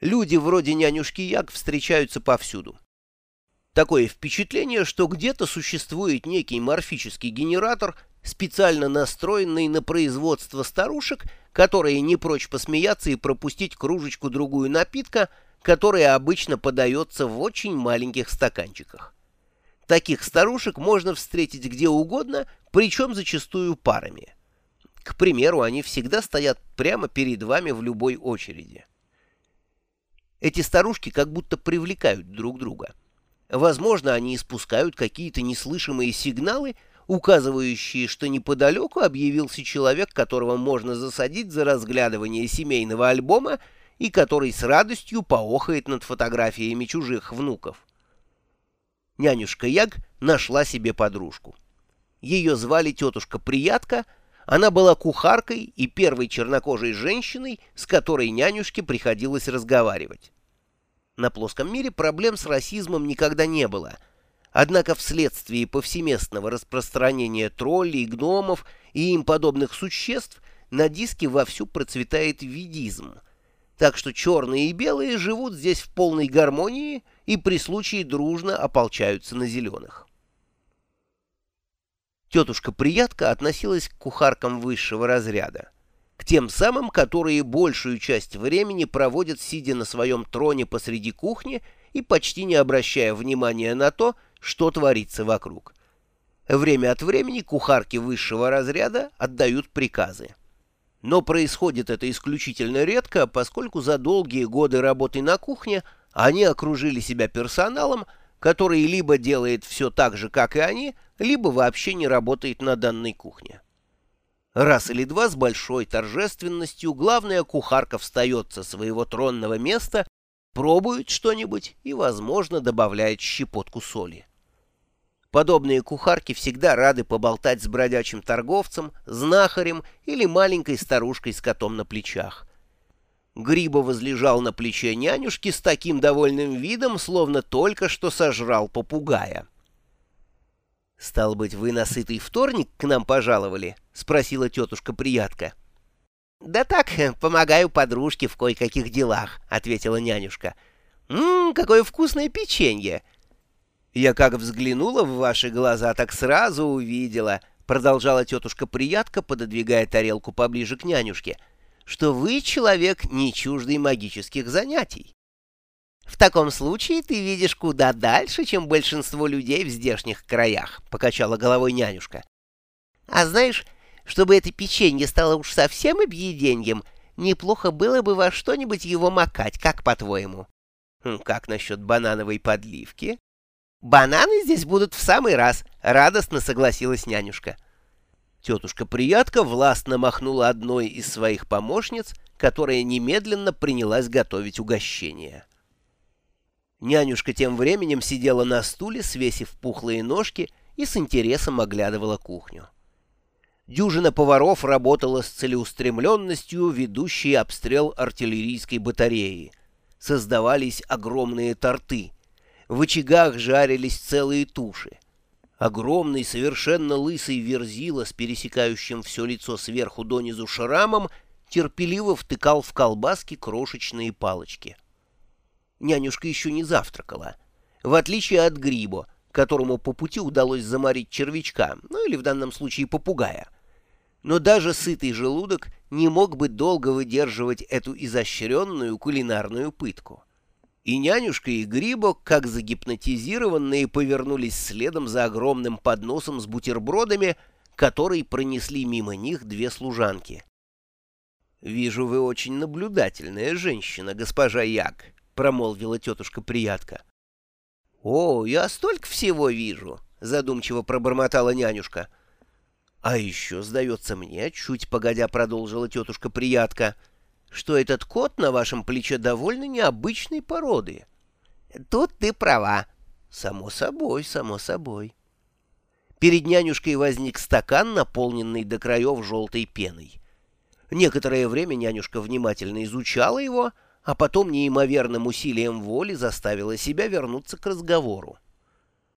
Люди вроде нянюшки Як встречаются повсюду. Такое впечатление, что где-то существует некий морфический генератор, специально настроенный на производство старушек, которые не прочь посмеяться и пропустить кружечку-другую напитка, которая обычно подается в очень маленьких стаканчиках. Таких старушек можно встретить где угодно, причем зачастую парами. К примеру, они всегда стоят прямо перед вами в любой очереди. Эти старушки как будто привлекают друг друга. Возможно, они испускают какие-то неслышимые сигналы, указывающие, что неподалеку объявился человек, которого можно засадить за разглядывание семейного альбома и который с радостью поохает над фотографиями чужих внуков. Нянюшка Яг нашла себе подружку. Ее звали тетушка Приятка, она была кухаркой и первой чернокожей женщиной, с которой нянюшке приходилось разговаривать. На плоском мире проблем с расизмом никогда не было. Однако вследствие повсеместного распространения троллей, гномов и им подобных существ на диске вовсю процветает видизм. Так что черные и белые живут здесь в полной гармонии и при случае дружно ополчаются на зеленых. Тетушка Приятка относилась к кухаркам высшего разряда, к тем самым, которые большую часть времени проводят, сидя на своем троне посреди кухни и почти не обращая внимания на то, что творится вокруг. Время от времени кухарки высшего разряда отдают приказы. Но происходит это исключительно редко, поскольку за долгие годы работы на кухне они окружили себя персоналом, который либо делает все так же, как и они, либо вообще не работает на данной кухне. Раз или два с большой торжественностью главная кухарка встает со своего тронного места, пробует что-нибудь и, возможно, добавляет щепотку соли. Подобные кухарки всегда рады поболтать с бродячим торговцем, знахарем или маленькой старушкой с котом на плечах. Гриба возлежал на плече нянюшки с таким довольным видом, словно только что сожрал попугая. «Стал быть, вы на сытый вторник к нам пожаловали?» — спросила тетушка-приятка. «Да так, помогаю подружке в кое-каких делах», — ответила нянюшка. «Ммм, какое вкусное печенье!» «Я как взглянула в ваши глаза, так сразу увидела», — продолжала тетушка-приятка, пододвигая тарелку поближе к нянюшке, «что вы человек не чуждый магических занятий. «В таком случае ты видишь куда дальше, чем большинство людей в здешних краях», — покачала головой нянюшка. «А знаешь, чтобы это печенье стало уж совсем объеденьем, неплохо было бы во что-нибудь его макать, как по-твоему?» «Хм, «Как насчет банановой подливки?» «Бананы здесь будут в самый раз», — радостно согласилась нянюшка. Тетушка-приятка властно махнула одной из своих помощниц, которая немедленно принялась готовить угощение. Нянюшка тем временем сидела на стуле, свесив пухлые ножки, и с интересом оглядывала кухню. Дюжина поваров работала с целеустремленностью, ведущей обстрел артиллерийской батареи. Создавались огромные торты. В очагах жарились целые туши. Огромный, совершенно лысый верзила с пересекающим все лицо сверху донизу шрамом терпеливо втыкал в колбаски крошечные палочки нянюшка еще не завтракала. В отличие от Грибо, которому по пути удалось заморить червячка, ну или в данном случае попугая. Но даже сытый желудок не мог бы долго выдерживать эту изощренную кулинарную пытку. И нянюшка, и Грибо, как загипнотизированные, повернулись следом за огромным подносом с бутербродами, который пронесли мимо них две служанки. «Вижу, вы очень наблюдательная женщина, госпожа Як», промолвила тетушка-приятка. — О, я столько всего вижу! — задумчиво пробормотала нянюшка. — А еще, сдается мне, чуть погодя продолжила тетушка-приятка, что этот кот на вашем плече довольно необычной породы. — Тут ты права. — Само собой, само собой. Перед нянюшкой возник стакан, наполненный до краев желтой пеной. Некоторое время нянюшка внимательно изучала его, — а потом неимоверным усилием воли заставила себя вернуться к разговору.